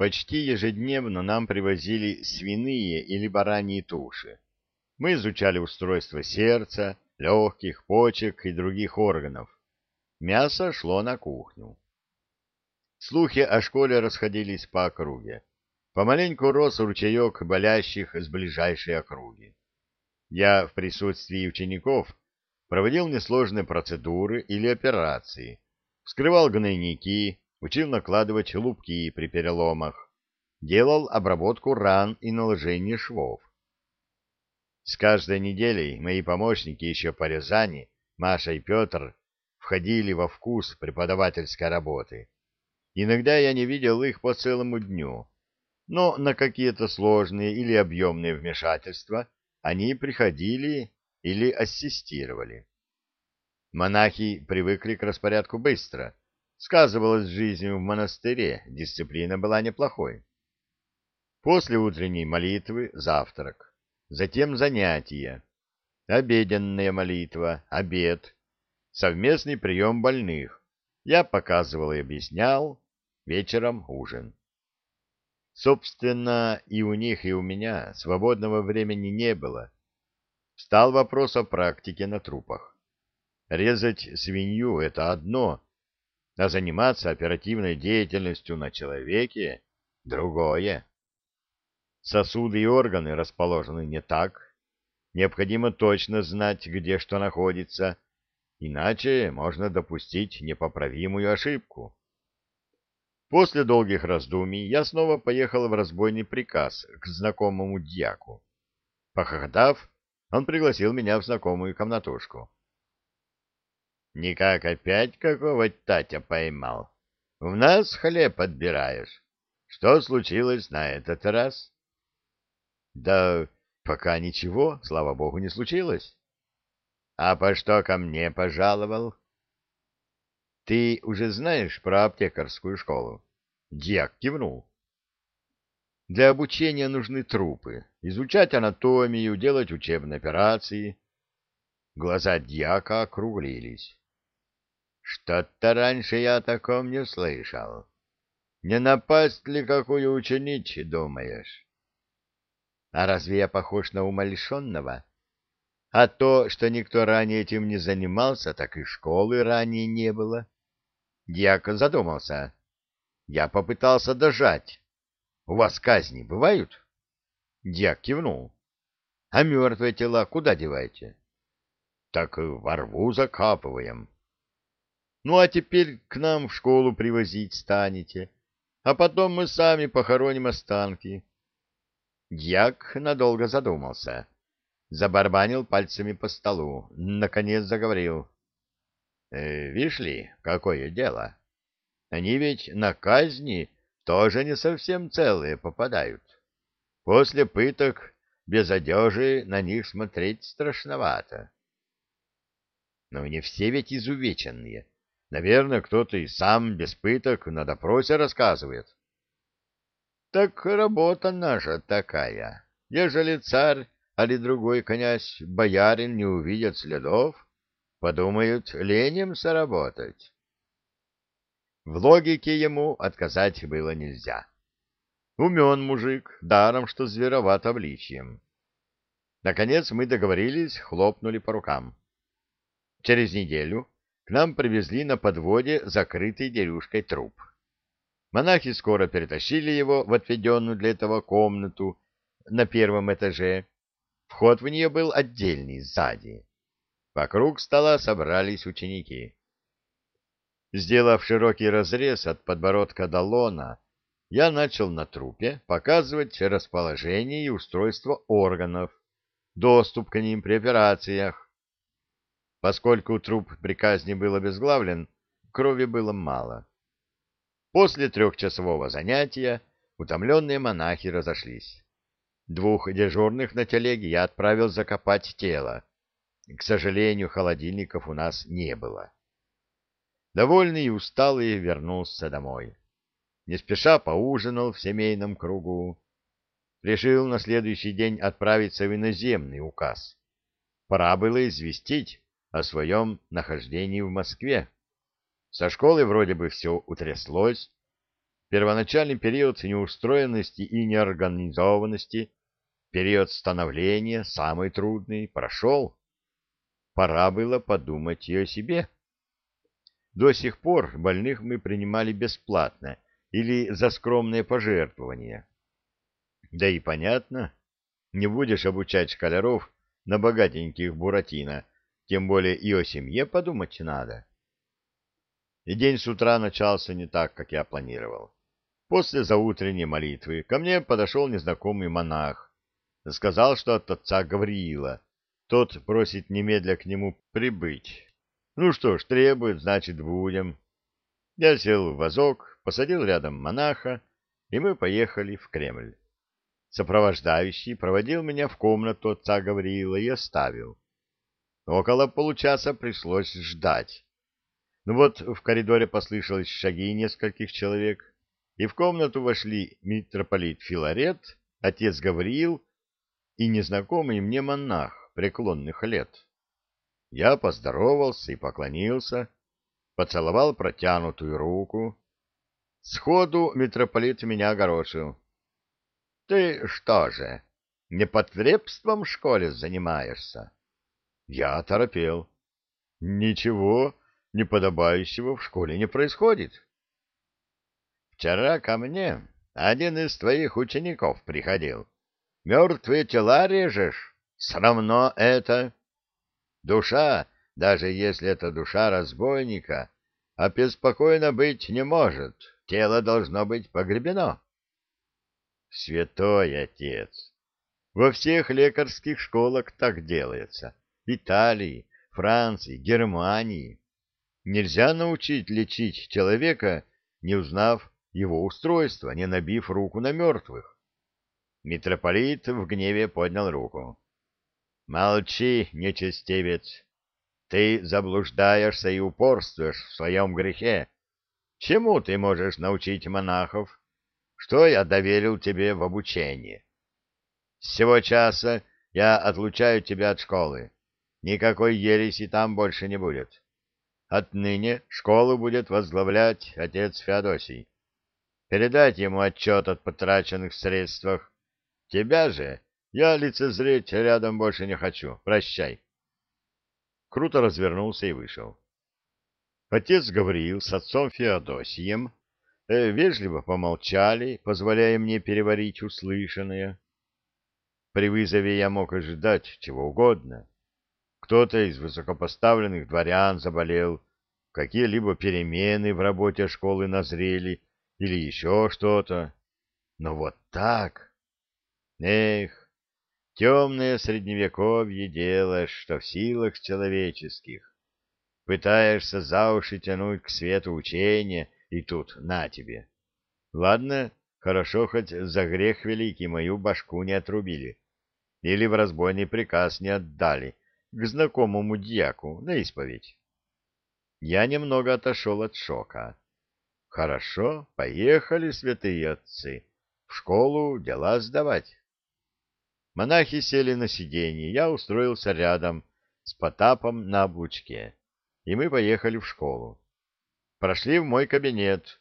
Почти ежедневно нам привозили свиные или бараньи туши. Мы изучали устройство сердца, легких, почек и других органов. Мясо шло на кухню. Слухи о школе расходились по округе. Помаленьку рос ручеек болящих с ближайшей округи. Я в присутствии учеников проводил несложные процедуры или операции, вскрывал гнойники, учил накладывать лупки при переломах, делал обработку ран и наложение швов. С каждой неделей мои помощники еще по Рязани, Маша и Петр, входили во вкус преподавательской работы. Иногда я не видел их по целому дню, но на какие-то сложные или объемные вмешательства они приходили или ассистировали. Монахи привыкли к распорядку быстро. Сказывалась жизнь в монастыре, дисциплина была неплохой. После утренней молитвы завтрак, затем занятия, обеденная молитва, обед, совместный прием больных. Я показывал и объяснял, вечером ужин. Собственно, и у них, и у меня свободного времени не было. Стал вопрос о практике на трупах. Резать свинью — это одно, а заниматься оперативной деятельностью на человеке — другое. Сосуды и органы расположены не так. Необходимо точно знать, где что находится, иначе можно допустить непоправимую ошибку. После долгих раздумий я снова поехал в разбойный приказ к знакомому дьяку. Похохотав, он пригласил меня в знакомую комнатушку. — Никак опять какого Татя поймал? В нас хлеб отбираешь. Что случилось на этот раз? — Да пока ничего, слава богу, не случилось. — А по что ко мне пожаловал? Ты уже знаешь про аптекарскую школу? Дьяк кивнул. Для обучения нужны трупы, изучать анатомию, делать учебные операции. Глаза дьяка округлились. Что-то раньше я о таком не слышал. Не напасть ли какую ученич, думаешь? А разве я похож на умалишенного? А то, что никто ранее этим не занимался, так и школы ранее не было. Дьяк задумался. Я попытался дожать. У вас казни бывают? Дьяк кивнул. А мертвые тела куда деваете? Так во рву закапываем. Ну, а теперь к нам в школу привозить станете, а потом мы сами похороним останки. Дьяк надолго задумался забарбанил пальцами по столу, наконец заговорил. «Э, «Вишь ли, какое дело? Они ведь на казни тоже не совсем целые попадают. После пыток без одежи на них смотреть страшновато. Но не все ведь изувеченные. Наверное, кто-то и сам без пыток на допросе рассказывает. Так работа наша такая. Ежели царь али другой князь, боярин не увидят следов, подумают ленем соработать. В логике ему отказать было нельзя. Умен мужик, даром что звероват обличьем. Наконец мы договорились, хлопнули по рукам. Через неделю нам привезли на подводе закрытый дерюшкой труп. Монахи скоро перетащили его в отведенную для этого комнату на первом этаже, Вход в нее был отдельный, сзади. Вокруг стола собрались ученики. Сделав широкий разрез от подбородка до лона, я начал на трупе показывать расположение и устройство органов, доступ к ним при операциях. Поскольку труп при казни был обезглавлен, крови было мало. После трехчасового занятия утомленные монахи разошлись. Двух дежурных на телеге я отправил закопать тело. К сожалению, холодильников у нас не было. Довольный и усталый вернулся домой. Не спеша поужинал в семейном кругу. Решил на следующий день отправиться в иноземный указ. Пора было известить о своем нахождении в Москве. Со школы вроде бы все утряслось. Первоначальный период неустроенности и неорганизованности, период становления, самый трудный, прошел. Пора было подумать и о себе. До сих пор больных мы принимали бесплатно или за скромные пожертвования. Да и понятно, не будешь обучать школяров на богатеньких Буратино, тем более и о семье подумать надо. И день с утра начался не так, как я планировал. После заутренней молитвы ко мне подошел незнакомый монах. Сказал, что от отца Гавриила. Тот просит немедля к нему прибыть. Ну что ж, требует, значит, будем. Я сел в вазок, посадил рядом монаха, и мы поехали в Кремль. Сопровождающий проводил меня в комнату отца Гавриила и оставил. Около получаса пришлось ждать. Ну вот в коридоре послышались шаги нескольких человек и в комнату вошли митрополит Филарет, отец Гавриил и незнакомый мне монах преклонных лет. Я поздоровался и поклонился, поцеловал протянутую руку. Сходу митрополит меня огорошил. — Ты что же, непотребством в школе занимаешься? Я оторопел. — Ничего неподобающего в школе не происходит. Вчера ко мне один из твоих учеников приходил. Мертвые тела режешь? Срамно это. Душа, даже если это душа разбойника, обеспокоена быть не может. Тело должно быть погребено. Святой отец! Во всех лекарских школах так делается. Италии, Франции, Германии. Нельзя научить лечить человека, не узнав его устройство, не набив руку на мертвых. Митрополит в гневе поднял руку. — Молчи, нечестивец! Ты заблуждаешься и упорствуешь в своем грехе. Чему ты можешь научить монахов? Что я доверил тебе в обучении? С сего часа я отлучаю тебя от школы. Никакой ереси там больше не будет. Отныне школу будет возглавлять отец Феодосий передать ему отчет о потраченных средствах. Тебя же я лицезреть рядом больше не хочу. Прощай. Круто развернулся и вышел. Отец Гавриил с отцом Феодосием э, вежливо помолчали, позволяя мне переварить услышанное. При вызове я мог ожидать чего угодно. Кто-то из высокопоставленных дворян заболел, какие-либо перемены в работе школы назрели, или еще что-то. Но вот так... Эх, темное средневековье делаешь, что в силах человеческих. Пытаешься за уши тянуть к свету учения, и тут на тебе. Ладно, хорошо, хоть за грех великий мою башку не отрубили. Или в разбойный приказ не отдали к знакомому дьяку на исповедь. Я немного отошел от шока. Хорошо, поехали, святые отцы, в школу дела сдавать. Монахи сели на сиденье, я устроился рядом с Потапом на облучке, и мы поехали в школу. Прошли в мой кабинет.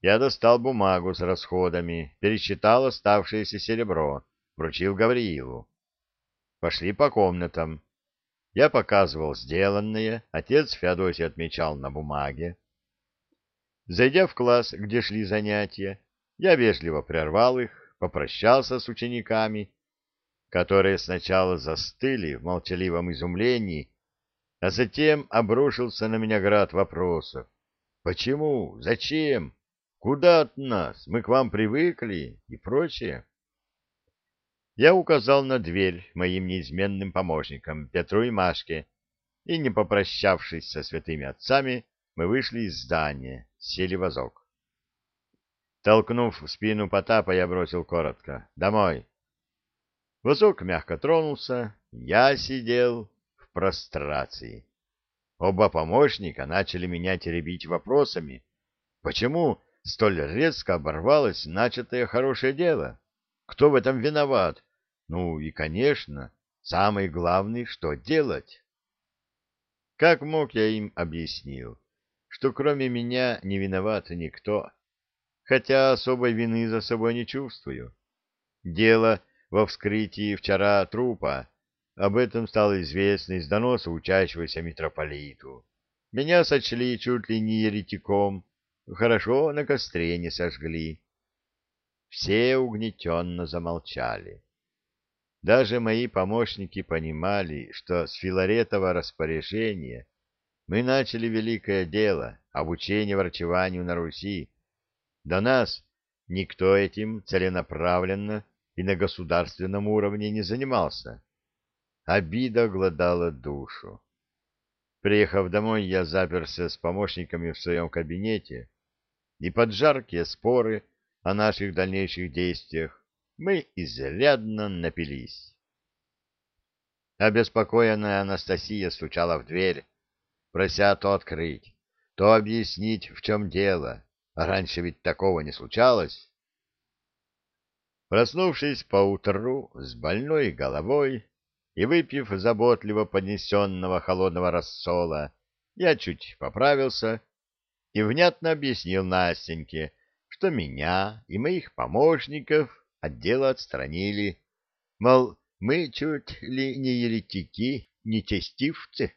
Я достал бумагу с расходами, пересчитал оставшееся серебро, вручил Гавриилу. Пошли по комнатам. Я показывал сделанное, отец Феодосий отмечал на бумаге. Зайдя в класс, где шли занятия, я вежливо прервал их, попрощался с учениками, которые сначала застыли в молчаливом изумлении, а затем обрушился на меня град вопросов. Почему? Зачем? Куда от нас? Мы к вам привыкли и прочее. Я указал на дверь моим неизменным помощникам Петру и Машке и, не попрощавшись со святыми отцами, мы вышли из здания, сели в вазок. Толкнув в спину Потапа, я бросил коротко. «Домой!» Вазок мягко тронулся, я сидел в прострации. Оба помощника начали меня теребить вопросами. Почему столь резко оборвалось начатое хорошее дело? Кто в этом виноват? Ну и, конечно, самый главный, что делать? Как мог я им объяснил? что кроме меня не виноват никто. хотя особой вины за собой не чувствую. Дело во вскрытии вчера трупа. Об этом стало известно из доноса учащегося митрополиту. Меня сочли чуть ли не еретиком, хорошо на костре не сожгли. Все угнетенно замолчали. Даже мои помощники понимали, что с Филаретова распоряжения мы начали великое дело — обучение врачеванию на Руси. До нас никто этим целенаправленно и на государственном уровне не занимался. Обида гладала душу. Приехав домой, я заперся с помощниками в своем кабинете, и под жаркие споры о наших дальнейших действиях мы изрядно напились. Обеспокоенная Анастасия стучала в дверь, прося то открыть, то объяснить, в чем дело. Раньше ведь такого не случалось. Проснувшись поутру с больной головой и выпив заботливо поднесенного холодного рассола, я чуть поправился и внятно объяснил Настеньке, что меня и моих помощников от дела отстранили, мол, мы чуть ли не еретики, не тестивцы.